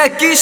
抱き